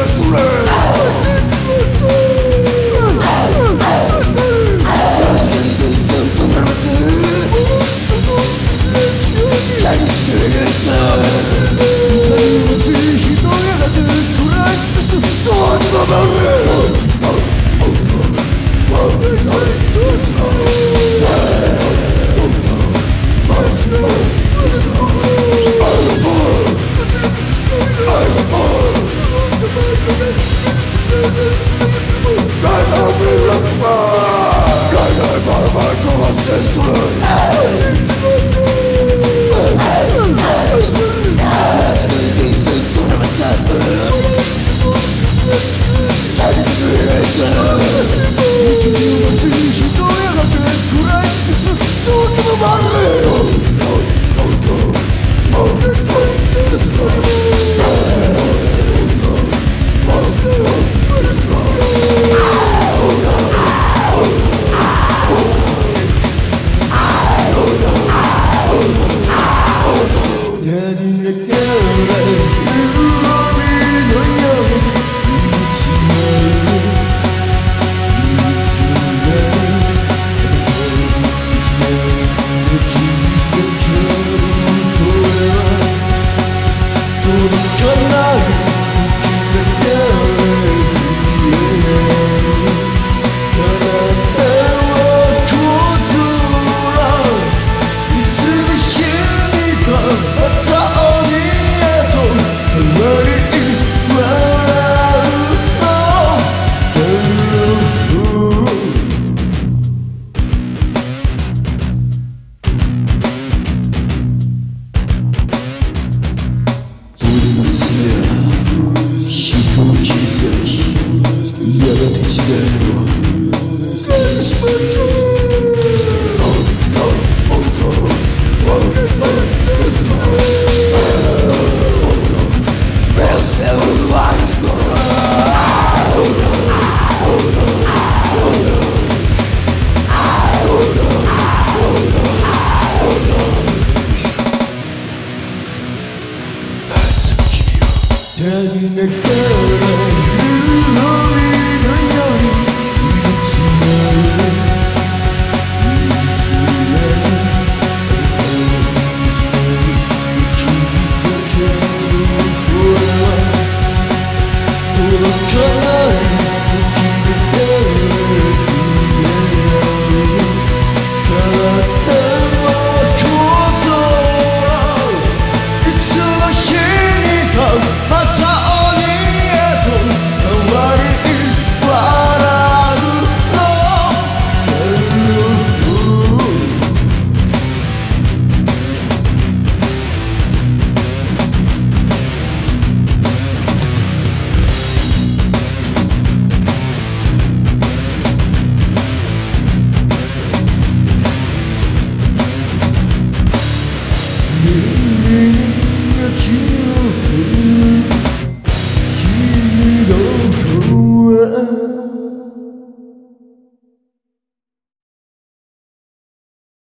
Let's go! is 这大雨如此的它出了彼此的心里 Tell you